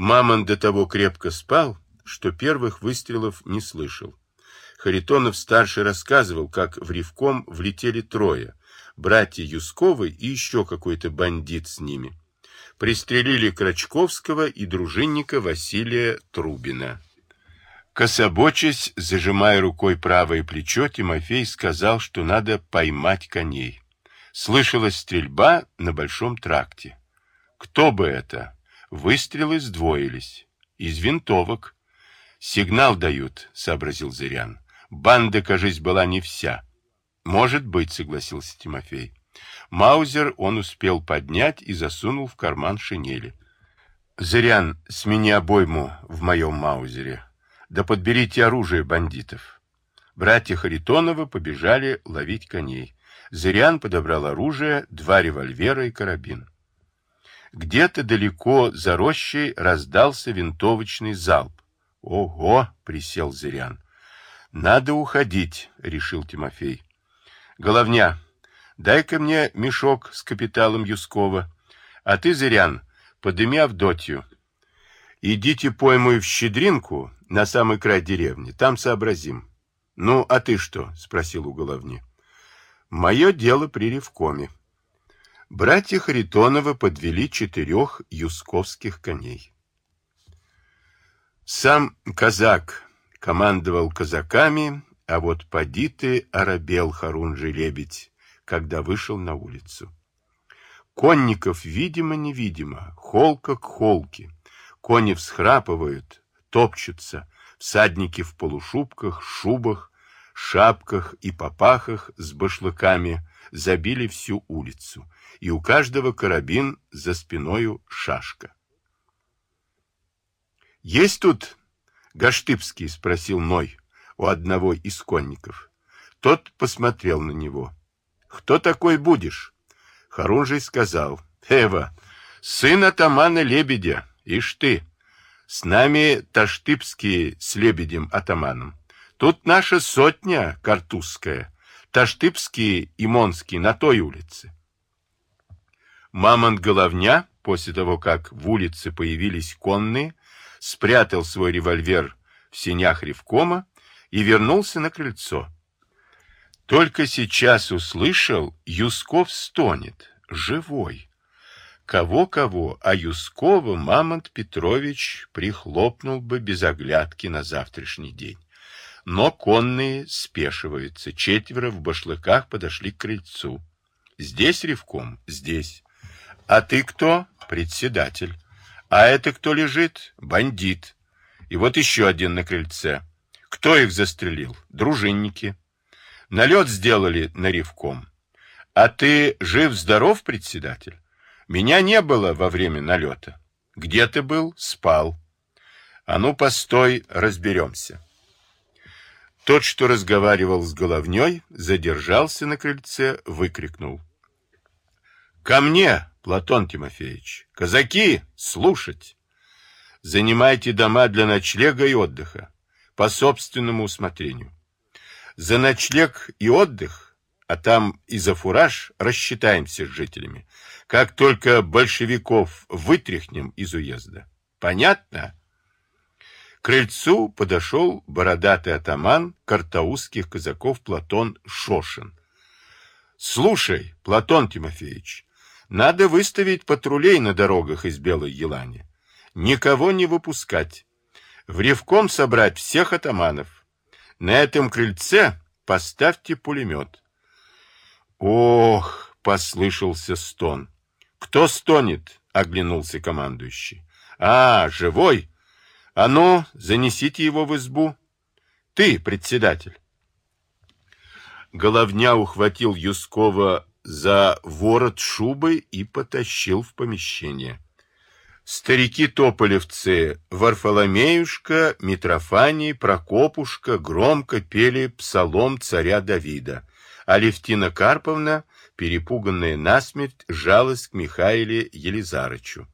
Мамон до того крепко спал, что первых выстрелов не слышал. Харитонов-старший рассказывал, как в Ревком влетели трое, братья Юсковы и еще какой-то бандит с ними. Пристрелили Крачковского и дружинника Василия Трубина. Кособочись, зажимая рукой правое плечо, Тимофей сказал, что надо поймать коней. Слышалась стрельба на большом тракте. Кто бы это? Выстрелы сдвоились. Из винтовок. Сигнал дают, сообразил Зырян. Банда, кажись, была не вся. Может быть, согласился Тимофей. Маузер он успел поднять и засунул в карман шинели. Зырян, смени обойму в моем маузере. Да подберите оружие бандитов. Братья Харитоновы побежали ловить коней. Зырян подобрал оружие, два револьвера и карабин. Где-то далеко за рощей раздался винтовочный залп. «Ого!» — присел Зырян. «Надо уходить», — решил Тимофей. «Головня, дай-ка мне мешок с капиталом Юскова, а ты, Зырян, подыми Авдотью. Идите пойму в Щедринку, на самый край деревни, там сообразим». «Ну, а ты что?» — спросил у Головни. «Мое дело при Ревкоме». Братья Харитоновы подвели четырех юсковских коней. Сам казак командовал казаками, а вот поди ты оробел Харунжий-лебедь, когда вышел на улицу. Конников видимо-невидимо, холка к холке. Кони всхрапывают, топчутся, всадники в полушубках, шубах, шапках и попахах с башлыками забили всю улицу, и у каждого карабин за спиною шашка. «Есть тут Гаштыбский?» — спросил Ной у одного из конников. Тот посмотрел на него. «Кто такой будешь?» Харунжий сказал. «Эва, сын атамана Лебедя, ишь ты, с нами Таштыбские с Лебедем-атаманом. Тут наша сотня картузская, Таштыбские и Монские на той улице». Мамонт Головня, после того, как в улице появились конные, спрятал свой револьвер в сенях ревкома и вернулся на крыльцо. Только сейчас услышал, Юсков стонет, живой. Кого-кого, а Юскова Мамонт Петрович прихлопнул бы без оглядки на завтрашний день. Но конные спешиваются, четверо в башлыках подошли к крыльцу. Здесь ревком, здесь. А ты кто? Председатель. А это кто лежит? Бандит. И вот еще один на крыльце. Кто их застрелил? Дружинники. Налет сделали на ревком. А ты жив-здоров, председатель? Меня не было во время налета. Где ты был? Спал. А ну, постой, разберемся. Тот, что разговаривал с головней, задержался на крыльце, выкрикнул. «Ко мне, Платон Тимофеевич! Казаки, слушать! Занимайте дома для ночлега и отдыха, по собственному усмотрению. За ночлег и отдых, а там и за фураж, рассчитаемся с жителями, как только большевиков вытряхнем из уезда. Понятно?» Крыльцу подошел бородатый атаман картаузских казаков Платон Шошин. «Слушай, Платон Тимофеевич, надо выставить патрулей на дорогах из Белой Елани. Никого не выпускать. В ревком собрать всех атаманов. На этом крыльце поставьте пулемет. Ох, послышался стон. Кто стонет? Оглянулся командующий. А, живой? А ну, занесите его в избу. Ты, председатель. Головня ухватил Юскова за ворот шубы и потащил в помещение. Старики-тополевцы Варфоломеюшка, Митрофаний, Прокопушка громко пели псалом царя Давида, а Левтина Карповна, перепуганная насмерть, жалась к Михаиле Елизарычу.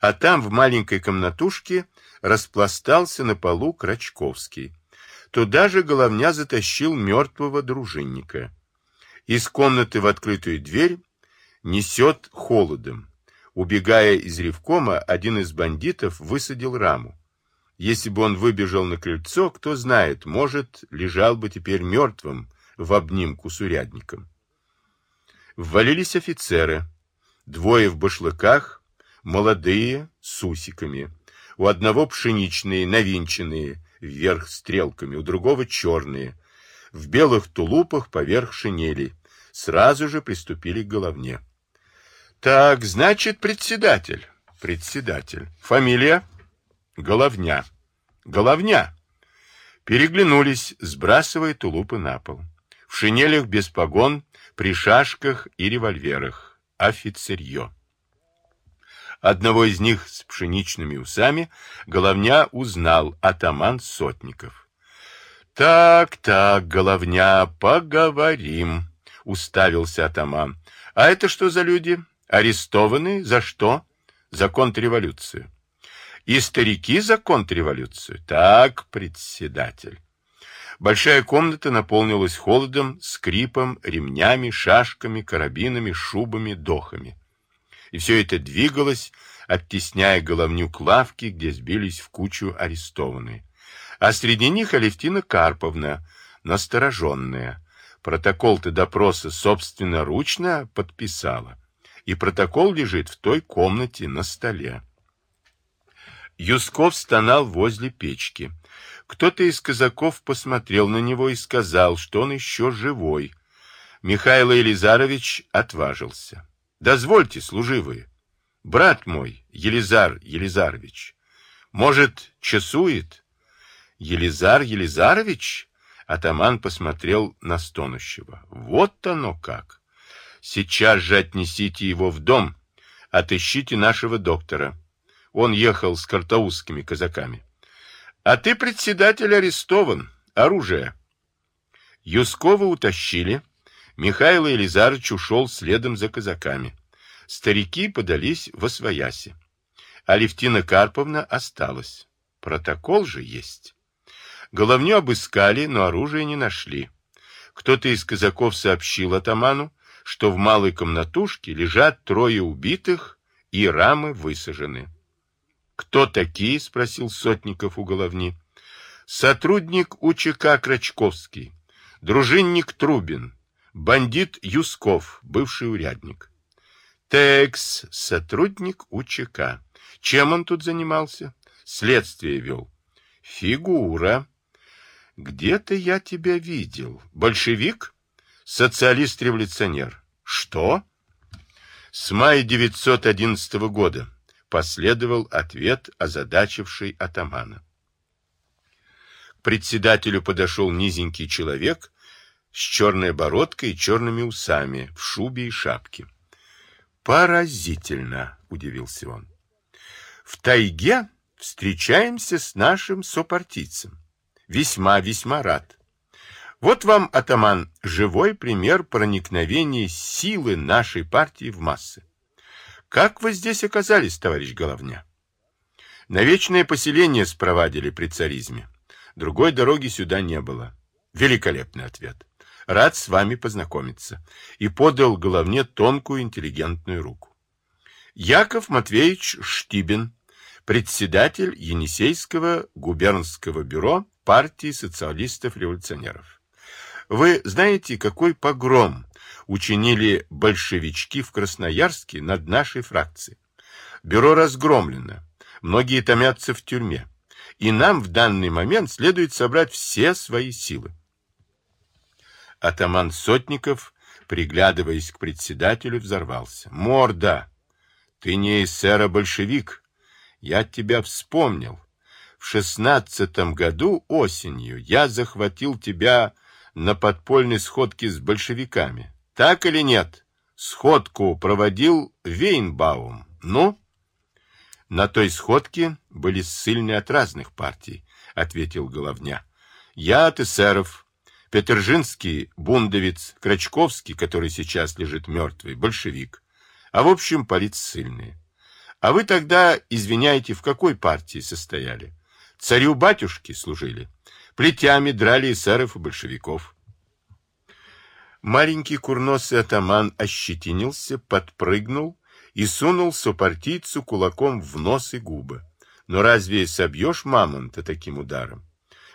А там в маленькой комнатушке распластался на полу Крачковский. Туда же головня затащил мертвого дружинника. Из комнаты в открытую дверь несет холодом. Убегая из ревкома, один из бандитов высадил раму. Если бы он выбежал на крыльцо, кто знает, может, лежал бы теперь мертвым в обнимку с урядником. Ввалились офицеры, двое в башлыках, молодые, с усиками. У одного пшеничные, навинченные, вверх стрелками, у другого черные, в белых тулупах поверх шинели. Сразу же приступили к головне. Так, значит, председатель. Председатель. Фамилия? Головня. Головня. Переглянулись, сбрасывая тулупы на пол. В шинелях без погон, при шашках и револьверах. Офицерье. Одного из них с пшеничными усами Головня узнал атаман Сотников. «Так, так, Головня, поговорим», — уставился атаман. «А это что за люди?» Арестованы за что? За контрреволюцию. И старики за контрреволюцию. Так, председатель. Большая комната наполнилась холодом, скрипом, ремнями, шашками, карабинами, шубами, дохами. И все это двигалось, оттесняя головню к лавке, где сбились в кучу арестованные. А среди них Алевтина Карповна, настороженная. Протокол-то допроса собственноручно подписала и протокол лежит в той комнате на столе. Юсков стонал возле печки. Кто-то из казаков посмотрел на него и сказал, что он еще живой. Михаил Елизарович отважился. «Дозвольте, служивые, брат мой, Елизар Елизарович, может, часует?» «Елизар Елизарович?» Атаман посмотрел на стонущего. «Вот оно как!» Сейчас же отнесите его в дом, отыщите нашего доктора. Он ехал с картаузскими казаками. А ты, председатель, арестован. Оружие. Юскова утащили. Михаил Елизарович ушел следом за казаками. Старики подались во свояси. Алевтина Карповна осталась. Протокол же есть. Головню обыскали, но оружия не нашли. Кто-то из казаков сообщил атаману, что в малой комнатушке лежат трое убитых и рамы высажены. «Кто такие?» — спросил Сотников у головни. «Сотрудник УЧК Крачковский, дружинник Трубин, бандит Юсков, бывший урядник». «Текс, сотрудник УЧК. Чем он тут занимался?» «Следствие вел». «Фигура». «Где-то я тебя видел. Большевик?» «Социалист-революционер. Что? С мая 911 года последовал ответ, озадачивший атамана. К председателю подошел низенький человек с черной бородкой и черными усами, в шубе и шапке. «Поразительно!» — удивился он. «В тайге встречаемся с нашим сопартийцем. Весьма-весьма рад. Вот вам, атаман, живой пример проникновения силы нашей партии в массы. Как вы здесь оказались, товарищ Головня? На вечное поселение спровадили при царизме. Другой дороги сюда не было. Великолепный ответ. Рад с вами познакомиться. И подал Головне тонкую интеллигентную руку. Яков Матвеевич Штибин, председатель Енисейского губернского бюро партии социалистов-революционеров. Вы знаете, какой погром учинили большевички в Красноярске над нашей фракцией? Бюро разгромлено, многие томятся в тюрьме, и нам в данный момент следует собрать все свои силы. Атаман Сотников, приглядываясь к председателю, взорвался. «Морда! Ты не эсера-большевик! Я тебя вспомнил. В шестнадцатом году осенью я захватил тебя на подпольной сходке с большевиками. Так или нет? Сходку проводил Вейнбаум. Ну? На той сходке были ссыльные от разных партий, ответил Головня. Я от эсеров. Петержинский, бундовец, Крачковский, который сейчас лежит мертвый, большевик. А в общем, политссыльные. А вы тогда, извиняйте, в какой партии состояли? Царю-батюшке служили? Плетями драли эсеров и большевиков. Маленький курносый атаман ощетинился, подпрыгнул и сунул сопартийцу кулаком в нос и губы. Но разве собьешь мамонта таким ударом?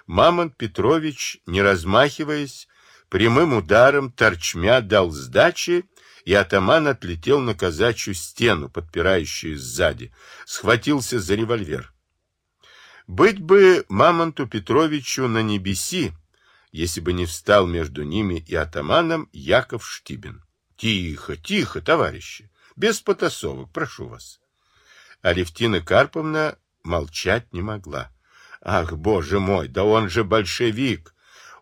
Мамонт Петрович, не размахиваясь, прямым ударом торчмя дал сдачи, и атаман отлетел на казачью стену, подпирающую сзади, схватился за револьвер. Быть бы Мамонту Петровичу на небеси, если бы не встал между ними и атаманом Яков Штибин. Тихо, тихо, товарищи, без потасовок, прошу вас. Алевтина Карповна молчать не могла. Ах, боже мой, да он же большевик!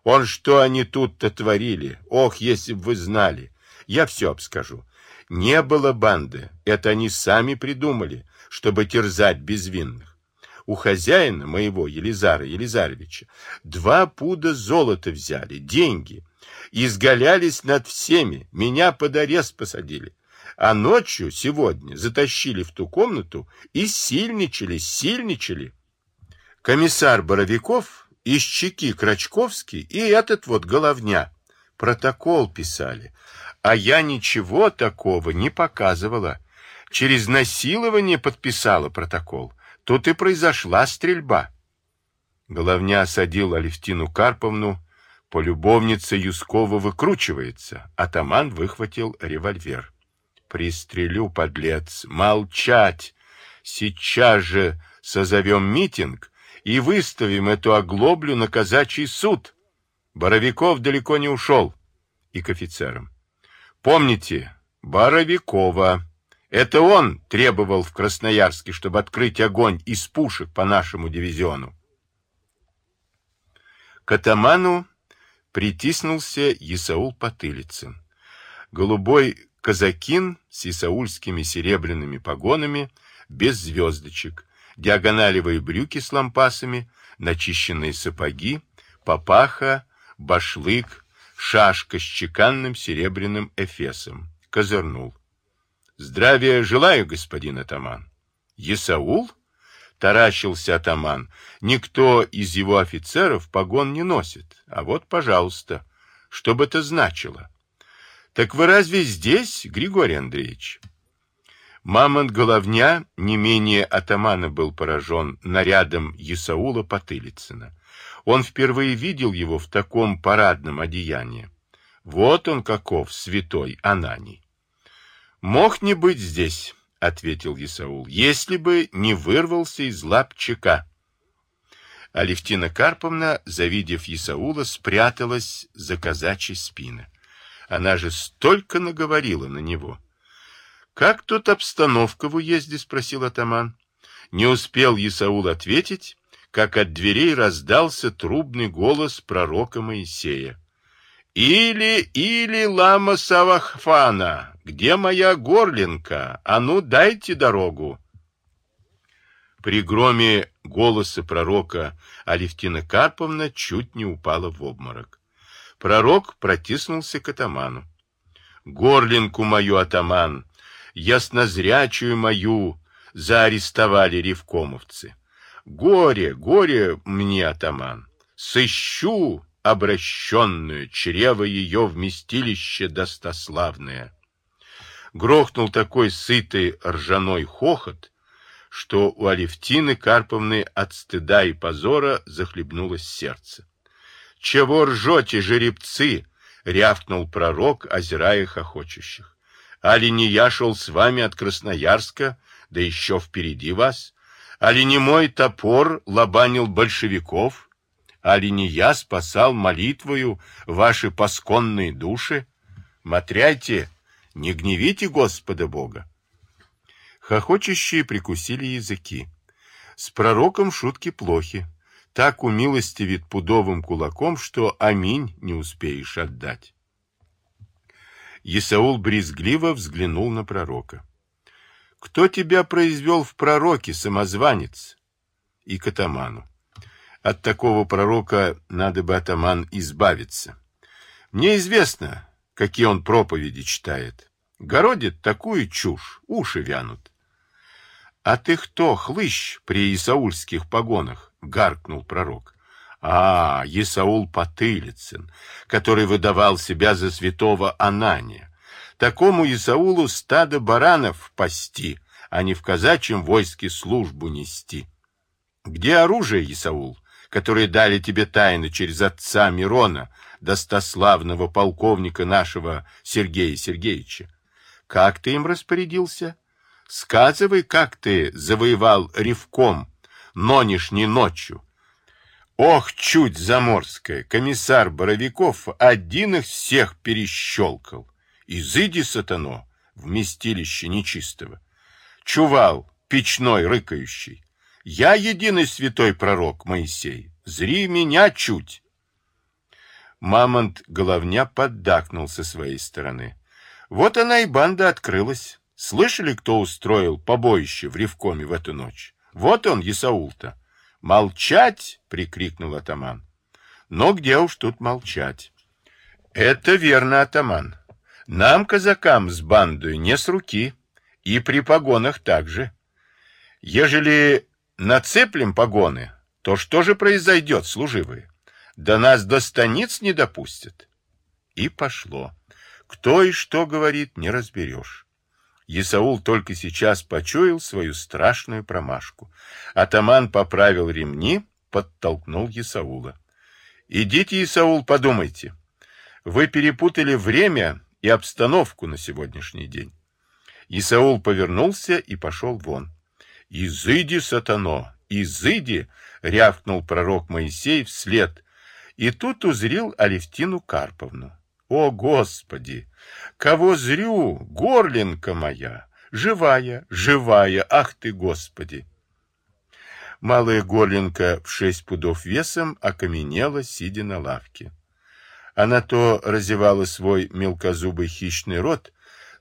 Он что они тут-то творили? Ох, если бы вы знали! Я все обскажу. Не было банды, это они сами придумали, чтобы терзать безвинных. У хозяина моего, Елизара Елизаровича, два пуда золота взяли, деньги, изгалялись над всеми, меня под арест посадили. А ночью, сегодня, затащили в ту комнату и сильничали, сильничали. Комиссар Боровиков, Ищеки Крачковский и этот вот Головня протокол писали, а я ничего такого не показывала. Через насилование подписала протокол. Тут и произошла стрельба. Головня осадил Алевтину Карповну. Полюбовница Юскова выкручивается. Атаман выхватил револьвер. Пристрелю, подлец. Молчать! Сейчас же созовем митинг и выставим эту оглоблю на казачий суд. Боровиков далеко не ушел. И к офицерам. Помните, Боровикова. Это он требовал в Красноярске, чтобы открыть огонь из пушек по нашему дивизиону. К атаману притиснулся Исаул Потылицын. Голубой казакин с исаульскими серебряными погонами, без звездочек, диагоналевые брюки с лампасами, начищенные сапоги, папаха, башлык, шашка с чеканным серебряным эфесом. Козырнул. Здравия желаю, господин атаман. Исаул? Таращился атаман. Никто из его офицеров погон не носит. А вот, пожалуйста, что бы это значило? Так вы разве здесь, Григорий Андреевич? Мамонт Головня не менее атамана был поражен нарядом Исаула Потылицына. Он впервые видел его в таком парадном одеянии. Вот он каков, святой Ананий. «Мог не быть здесь», — ответил Исаул, — «если бы не вырвался из лап чека». Алевтина Карповна, завидев Исаула, спряталась за казачьей спины. Она же столько наговорила на него. «Как тут обстановка в уезде?» — спросил атаман. Не успел Исаул ответить, как от дверей раздался трубный голос пророка Моисея. «Или, или, лама Савахфана, где моя горлинка? А ну, дайте дорогу!» При громе голоса пророка Алевтина Карповна чуть не упала в обморок. Пророк протиснулся к атаману. «Горлинку мою, атаман!» Яснозрячую мою заарестовали ревкомовцы. Горе, горе мне, атаман, сыщу обращенную, чрево ее вместилище достославное. Грохнул такой сытый ржаной хохот, что у Алевтины Карповны от стыда и позора захлебнулось сердце. «Чего ржете, жеребцы?» — рявкнул пророк, озирая хохочущих. Али не я шел с вами от Красноярска, да еще впереди вас? Али не мой топор лобанил большевиков? Али не я спасал молитвою ваши посконные души? Мотряйте, не гневите Господа Бога. Хохочущие прикусили языки. С пророком шутки плохи. Так умилостивит пудовым кулаком, что аминь не успеешь отдать. Исаул брезгливо взглянул на пророка. «Кто тебя произвел в пророке, самозванец?» И к атаману. «От такого пророка надо бы, атаман, избавиться. Мне известно, какие он проповеди читает. Городит такую чушь, уши вянут». «А ты кто, хлыщ при исаульских погонах?» — гаркнул пророк. А, Исаул Потылицын, который выдавал себя за святого Анания. Такому Исаулу стадо баранов пасти, а не в казачьем войске службу нести. Где оружие, Исаул, которое дали тебе тайно через отца Мирона, достославного полковника нашего Сергея Сергеевича? Как ты им распорядился? Сказывай, как ты завоевал ревком нонешней ночью. Ох, чуть заморская, комиссар Боровиков один их всех перещелкал. Изыди, сатано, вместилище нечистого. Чувал, печной, рыкающий. Я единый святой пророк Моисей. Зри меня чуть. Мамонт головня поддакнул со своей стороны. Вот она и банда открылась. Слышали, кто устроил побоище в Ревкоме в эту ночь? Вот он, Исаул-то. «Молчать!» — прикрикнул атаман. «Но где уж тут молчать?» «Это верно, атаман. Нам, казакам, с бандой не с руки, и при погонах также. Ежели нацеплем погоны, то что же произойдет, служивые? Да нас до станиц не допустят». И пошло. Кто и что говорит, не разберешь. Исаул только сейчас почуял свою страшную промашку. Атаман поправил ремни, подтолкнул Исаула. «Идите, Исаул, подумайте. Вы перепутали время и обстановку на сегодняшний день». Исаул повернулся и пошел вон. «Изыди, сатано, изыди!» — рявкнул пророк Моисей вслед, и тут узрел Алевтину Карповну. О, Господи! Кого зрю, горлинка моя! Живая, живая, ах ты, Господи! Малая горлинка в шесть пудов весом окаменела, сидя на лавке. Она то разевала свой мелкозубый хищный рот,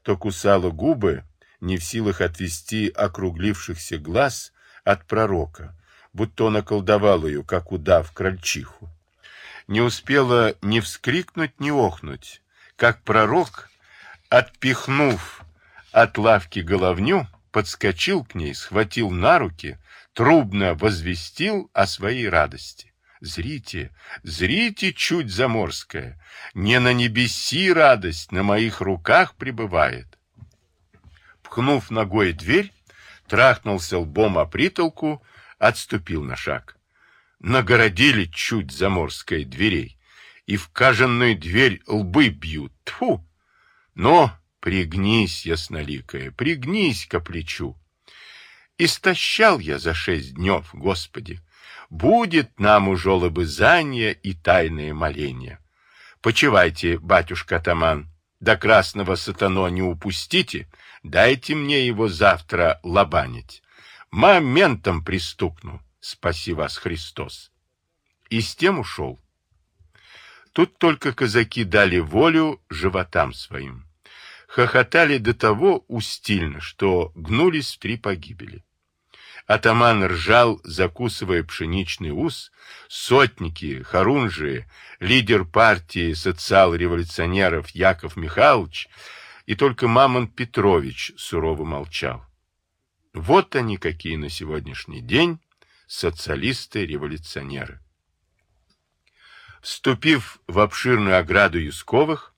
то кусала губы, не в силах отвести округлившихся глаз от пророка, будто он околдовал ее, как удав крольчиху не успела ни вскрикнуть, ни охнуть, как пророк, отпихнув от лавки головню, подскочил к ней, схватил на руки, трубно возвестил о своей радости. Зрите, зрите, чуть заморская, не на небеси радость на моих руках пребывает. Пхнув ногой дверь, трахнулся лбом о притолку, отступил на шаг нагородили чуть заморской дверей, и в каженную дверь лбы бьют. Тьфу! Но пригнись, ясноликая, пригнись ко плечу. Истощал я за шесть днев, Господи, будет нам уже лобызание и тайное моление. Почивайте, батюшка-атаман, до красного сатано не упустите, дайте мне его завтра лобанить. Моментом пристукну спаси вас, Христос. И с тем ушел. Тут только казаки дали волю животам своим. Хохотали до того устильно, что гнулись в три погибели. Атаман ржал, закусывая пшеничный ус, сотники, хорунжие, лидер партии социал-революционеров Яков Михайлович и только Мамонт Петрович сурово молчал. Вот они какие на сегодняшний день социалисты-революционеры. Вступив в обширную ограду Юсковых,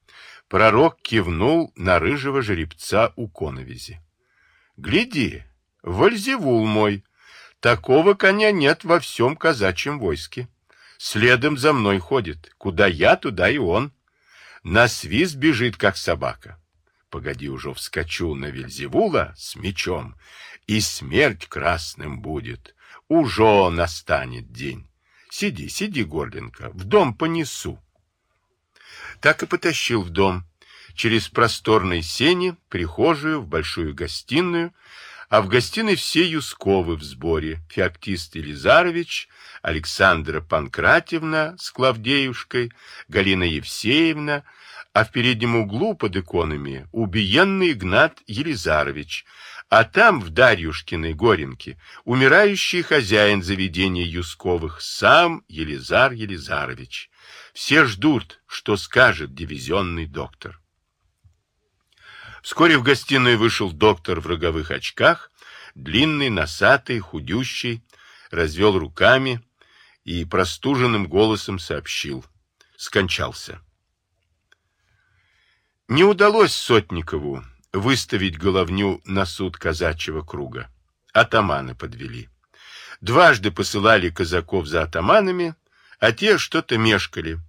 пророк кивнул на рыжего жеребца у коновизи. «Гляди, Вальзевул мой, такого коня нет во всем казачьем войске. Следом за мной ходит, куда я, туда и он. На свист бежит, как собака. Погоди уже вскочу на Вельзевула с мечом, и смерть красным будет. Уже настанет день. Сиди, сиди, Горленко, в дом понесу. Так и потащил в дом, через просторные сени, прихожую, в большую гостиную, а в гостиной все Юсковы в сборе, Феоктист Елизарович, Александра Панкратьевна с Клавдеюшкой, Галина Евсеевна, а в переднем углу под иконами убиенный Игнат Елизарович, а там, в Дарьюшкиной Горенке, умирающий хозяин заведения Юсковых, сам Елизар Елизарович. Все ждут, что скажет дивизионный доктор. Вскоре в гостиную вышел доктор в роговых очках, длинный, носатый, худющий, развел руками и простуженным голосом сообщил. Скончался. Не удалось Сотникову выставить головню на суд казачьего круга. Атаманы подвели. Дважды посылали казаков за атаманами, а те что-то мешкали.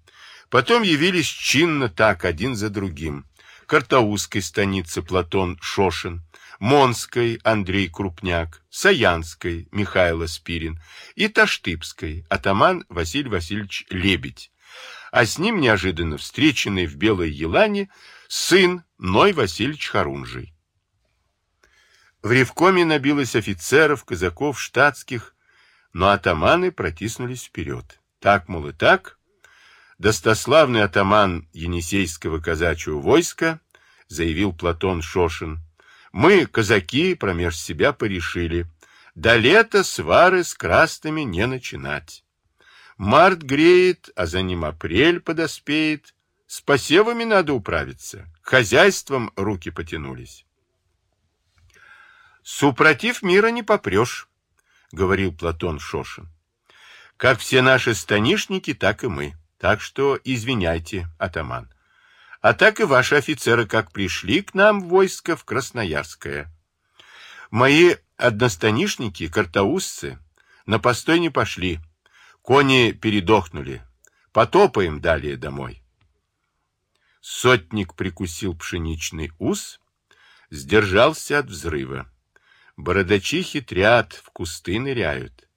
Потом явились чинно так, один за другим. Картаузской станицы Платон Шошин, Монской Андрей Крупняк, Саянской Михаил Спирин и Таштыбской атаман Василий Васильевич Лебедь. А с ним неожиданно встреченный в Белой Елане сын Ной Васильевич Харунжий. В Ревкоме набилось офицеров, казаков, штатских, но атаманы протиснулись вперед. Так, мол, и так. Достославный атаман Енисейского казачьего войска заявил Платон Шошин, мы, казаки, промеж себя порешили, до лета свары с красными не начинать. Март греет, а за ним апрель подоспеет. С посевами надо управиться, хозяйством руки потянулись. Супротив мира не попрешь, говорил Платон Шошин. Как все наши станишники, так и мы. Так что извиняйте, атаман. А так и ваши офицеры как пришли к нам в войско в Красноярское. Мои одностанишники, картаусцы, на постой не пошли. Кони передохнули. Потопаем далее домой. Сотник прикусил пшеничный ус, сдержался от взрыва. Бородачи хитрят, в кусты ныряют.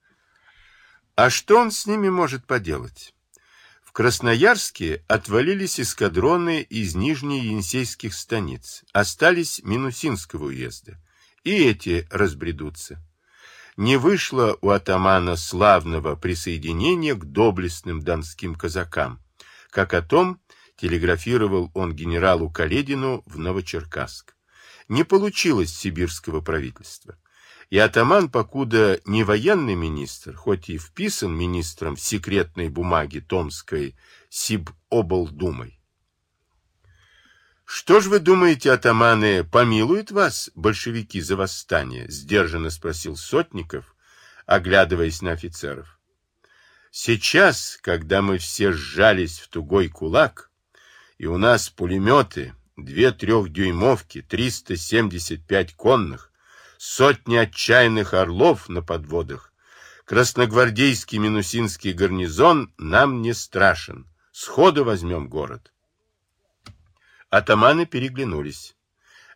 А что он с ними может поделать? В Красноярске отвалились эскадроны из нижнеенсейских станиц, остались Минусинского уезда, и эти разбредутся. Не вышло у атамана славного присоединения к доблестным донским казакам, как о том телеграфировал он генералу Каледину в Новочеркасск. Не получилось сибирского правительства. И атаман, покуда не военный министр, хоть и вписан министром в секретной бумаги Томской Сибоблдумой. «Что ж вы думаете, атаманы, помилуют вас большевики за восстание?» — сдержанно спросил Сотников, оглядываясь на офицеров. «Сейчас, когда мы все сжались в тугой кулак, и у нас пулеметы, две трехдюймовки, 375 конных, сотни отчаянных орлов на подводах. Красногвардейский Минусинский гарнизон нам не страшен. Сходу возьмем город. Атаманы переглянулись.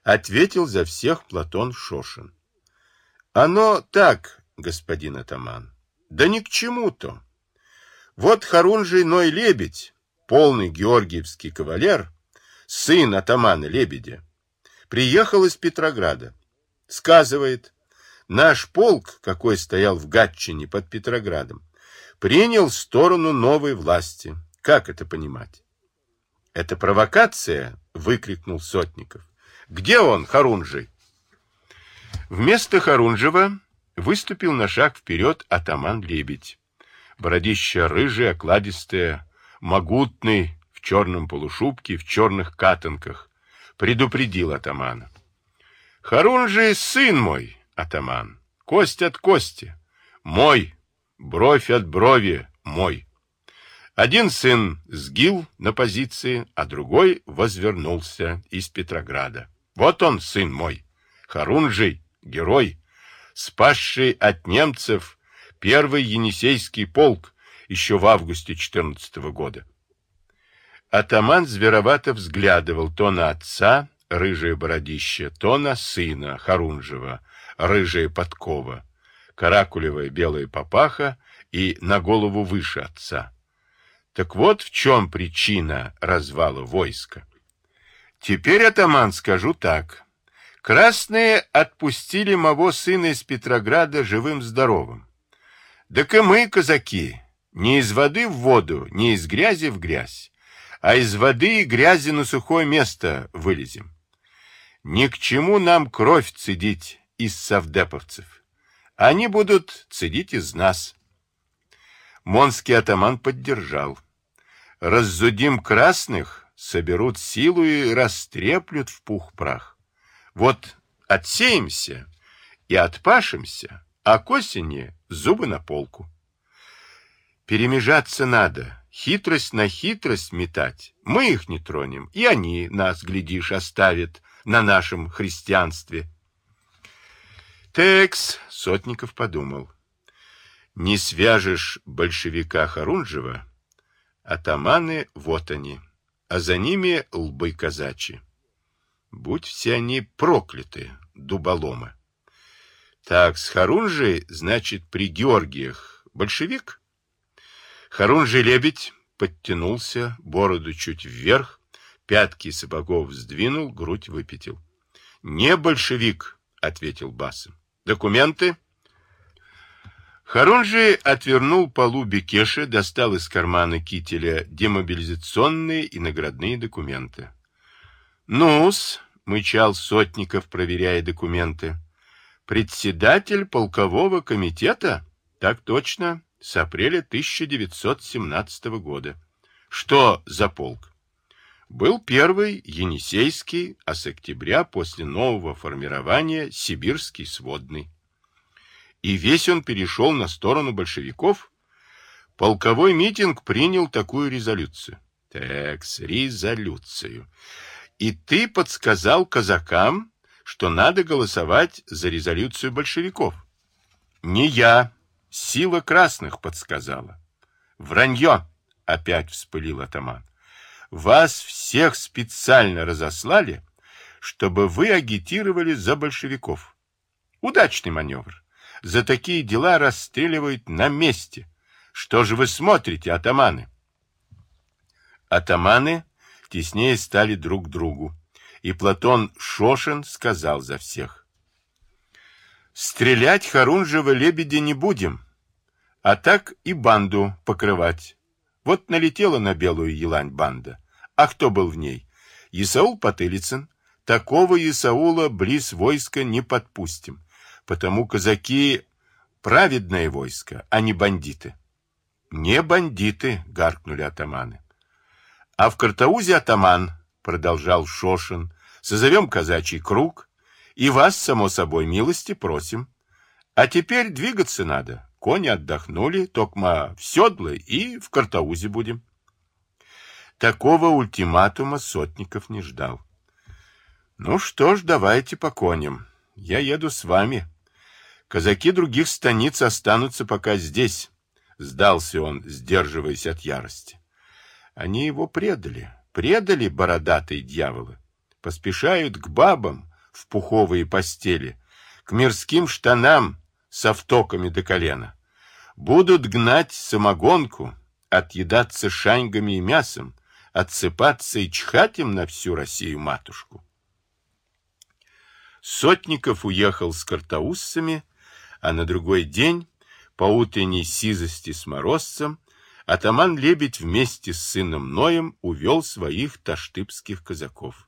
Ответил за всех Платон Шошин. Оно так, господин атаман. Да ни к чему-то. Вот Харунжий Ной Лебедь, полный георгиевский кавалер, сын атамана Лебедя, приехал из Петрограда сказывает, наш полк, какой стоял в Гатчине под Петроградом, принял сторону новой власти. Как это понимать? Это провокация, выкрикнул Сотников. Где он, Харунжий? Вместо Харунжева выступил на шаг вперед атаман Лебедь. Бородища рыжая, окладистая, могутный, в черном полушубке, в черных катанках, предупредил атамана. Харун же сын мой, атаман, кость от кости, мой, бровь от брови, мой. Один сын сгил на позиции, а другой возвернулся из Петрограда. Вот он, сын мой, Харунжий, герой, спасший от немцев первый Енисейский полк еще в августе 14 -го года. Атаман зверовато взглядывал то на отца, рыжее бородище, то на сына Харунжева, рыжая подкова, каракулевая белая папаха и на голову выше отца. Так вот в чем причина развала войска. Теперь, атаман, скажу так. Красные отпустили моего сына из Петрограда живым-здоровым. Так и мы, казаки, не из воды в воду, не из грязи в грязь, а из воды и грязи на сухое место вылезем. Ни к чему нам кровь цедить из совдеповцев. Они будут цедить из нас. Монский атаман поддержал. Раззудим красных, соберут силу и растреплют в пух-прах. Вот отсеемся и отпашемся, а к осени зубы на полку. Перемежаться надо, хитрость на хитрость метать. Мы их не тронем, и они нас, глядишь, оставят на нашем христианстве. Текс, Сотников подумал. Не свяжешь большевика Харунжева, атаманы вот они, а за ними лбы казачьи. Будь все они прокляты, дуболомы. Так, с Харунжей, значит, при Георгиях большевик? Харунжий лебедь подтянулся, бороду чуть вверх, пятки сапогов сдвинул, грудь выпятил. Не большевик, ответил басом. Документы? Харунжий отвернул полу Бекеши, достал из кармана кителя демобилизационные и наградные документы. «Ну-с», — мычал Сотников, проверяя документы, — «председатель полкового комитета?» «Так точно, с апреля 1917 года». «Что за полк?» был первый Енисейский, а с октября после нового формирования Сибирский сводный. И весь он перешел на сторону большевиков. Полковой митинг принял такую резолюцию. Так, с резолюцию. И ты подсказал казакам, что надо голосовать за резолюцию большевиков. Не я, сила красных подсказала. Вранье, опять вспылил атаман. Вас всех специально разослали, чтобы вы агитировали за большевиков. Удачный маневр. За такие дела расстреливают на месте. Что же вы смотрите, атаманы? Атаманы теснее стали друг к другу, и Платон Шошин сказал за всех. Стрелять Харунжева лебедя не будем, а так и банду покрывать. Вот налетела на белую елань банда. А кто был в ней? Исаул Потылицын. Такого Исаула близ войска не подпустим, потому казаки праведное войско, а не бандиты. Не бандиты, гаркнули атаманы. А в Картаузе атаман, продолжал Шошин, созовем казачий круг, и вас, само собой, милости просим. А теперь двигаться надо. Кони отдохнули, токма в седлы и в Картаузе будем. Такого ультиматума Сотников не ждал. Ну что ж, давайте по коням. Я еду с вами. Казаки других станиц останутся пока здесь. Сдался он, сдерживаясь от ярости. Они его предали. Предали бородатые дьяволы. Поспешают к бабам в пуховые постели, к мирским штанам с автоками до колена. Будут гнать самогонку, отъедаться шаньгами и мясом, отсыпаться и чхать им на всю Россию-матушку. Сотников уехал с картауссами, а на другой день, по утренней сизости с морозцем, атаман Лебедь вместе с сыном Ноем увел своих таштыбских казаков.